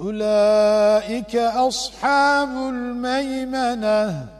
أولئك أصحاب الميمنة.